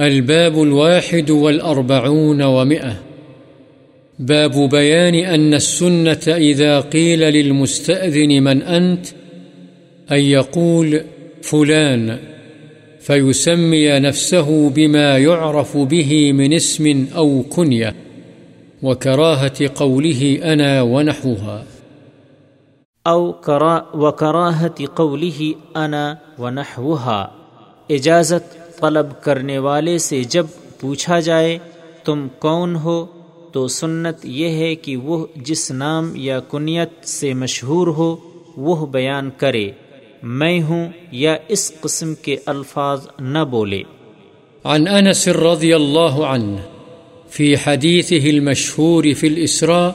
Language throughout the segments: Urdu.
الباب الواحد والأربعون ومئة. باب بيان أن السنة إذا قيل للمستأذن من أنت، أن يقول فلان، فيسمي نفسه بما يعرف به من اسم أو كنية، وكراهة قوله أنا ونحوها. او کرا وکراہت قوله انا ونحوها. اجازت طلب کرنے والے سے جب پوچھا جائے، تم کون ہو؟ تو سنت یہ ہے کہ وہ جس نام یا کنیت سے مشہور ہو، وہ بیان کرے، میں ہوں یا اس قسم کے الفاظ نہ بولے۔ عن أنس رضي الله عنه في حديثه المشهور في الإسراء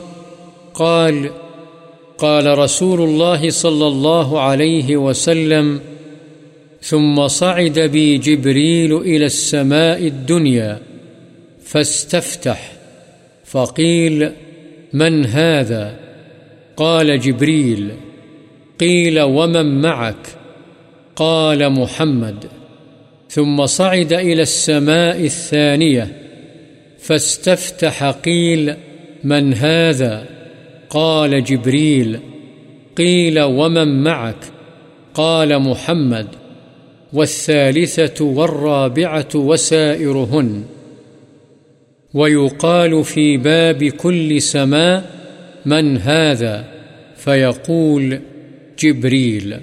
قال قال رسول الله صلى الله عليه وسلم ثم صعد بي جبريل إلى السماء الدنيا فاستفتح، فقيل من هذا؟ قال جبريل قيل ومن معك؟ قال محمد ثم صعد إلى السماء الثانية فاستفتح، قيل من هذا؟ قال جبريل قيل ومن معك؟ قال محمد والثالثة والرابعة وسائرهن. ويقال في باب كل سماء من هذا، فيقول جبريل،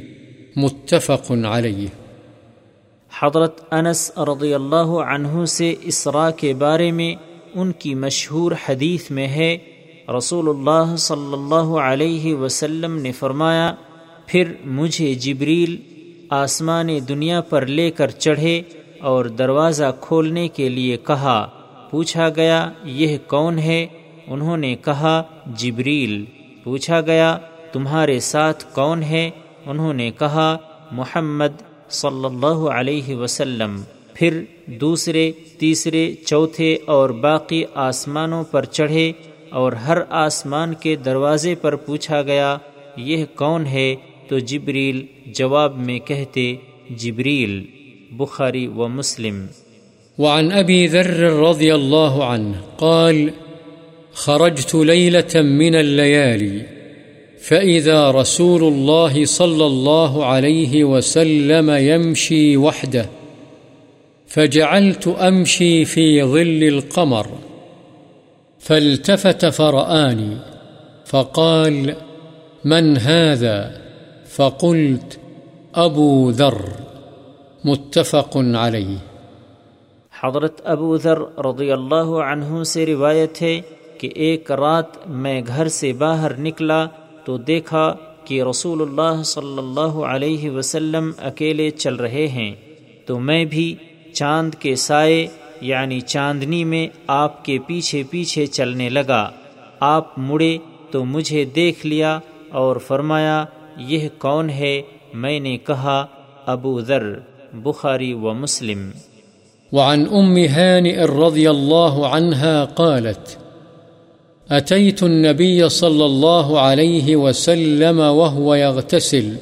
متفق عليه. حضرت انس رضی اللہ عنہ سے اسراء کے بارے میں ان کی مشہور حدیث میں ہے، رسول اللہ صلی اللہ علیہ وسلم نے فرمایا، پھر مجھے جبریل آسمان دنیا پر لے کر چڑھے اور دروازہ کھولنے کے لیے کہا، پوچھا گیا، یہ کون ہے؟ انہوں نے کہا، جبریل۔ پوچھا گیا، تمہارے ساتھ کون ہے؟ انہوں نے کہا، محمد صلی اللہ علیہ وسلم۔ پھر دوسرے، تیسرے، چوتھے اور باقی آسمانوں پر چڑھے اور ہر آسمان کے دروازے پر پوچھا گیا، یہ کون ہے؟ تو جبریل جواب میں کہتے، جبریل، بخاری و مسلم۔ وعن أبي ذر رضي الله عنه قال، خرجت ليلة من الليالي فإذا رسول الله صلى الله عليه وسلم يمشي وحده فجعلت أمشي في ظل القمر، فالتفت فرآني فقال، من هذا؟ فقلت أبو ذر، متفق عليه. حضرت ابو ذر رضی اللہ عنہ سے روایت ہے کہ ایک رات میں گھر سے باہر نکلا تو دیکھا کہ رسول اللہ صلی اللہ علیہ وسلم اکیلے چل رہے ہیں۔ تو میں بھی چاند کے سائے یعنی چاندنی میں آپ کے پیچھے پیچھے چلنے لگا۔ آپ مڑے تو مجھے دیکھ لیا اور فرمایا یہ کون ہے؟ میں نے کہا، ابو ذر، بخاری و مسلم۔ وعن أم هانئ رضي الله عنها قالت، أتيت النبي صلى الله عليه وسلم وهو يغتسل،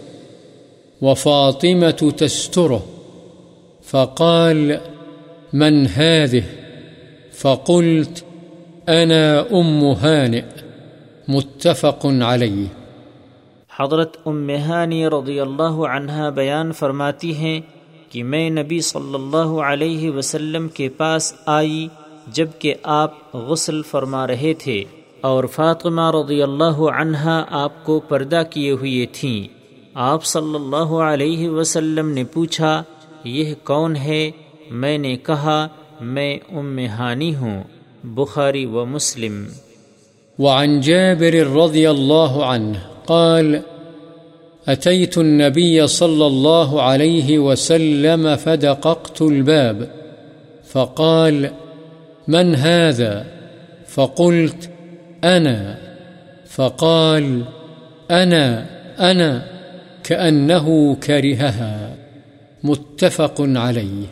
وفاطمة تستره، فقال، من هذه؟ فقلت، أنا أم هانئ، متفق عليه۔ حضرت امہانی رضی اللہ عنہ بیان فرماتی ہیں کہ میں نبی صلی اللہ علیہ وسلم کے پاس آئی جبکہ آپ غسل فرما رہے تھے اور فاطمہ رضی اللہ عنہا آپ کو پردہ کیے ہوئے تھیں۔ آپ صلی اللہ علیہ وسلم نے پوچھا، یہ کون ہے؟ میں نے کہا، میں ام ہانی ہوں، بخاری و مسلم۔ وعن جابر رضي الله عنه قال، أتيت النبي صلى الله عليه وسلم فدققت الباب. فقال، من هذا؟ فقلت، أنا. فقال، أنا أنا. كأنه كرهها. متفق عليه.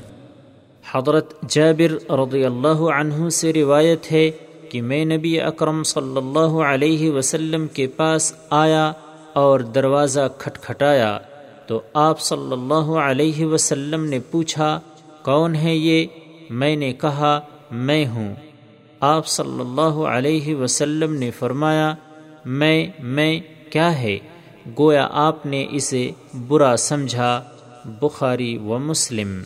حضرت جابر رضی اللہ عنہ سے روایت ہے کہ میں نبی اکرم صلی اللہ علیہ وسلم کے پاس آیا اور دروازہ کھٹکھٹایا تو آپ صلی اللہ علیہ وسلم نے پوچھا، کون ہے یہ؟ میں نے کہا، میں ہوں۔ آپ صلی اللہ علیہ وسلم نے فرمایا، میں میں، کیا ہے؟ گویا آپ نے اسے برا سمجھا، بخاری و مسلم۔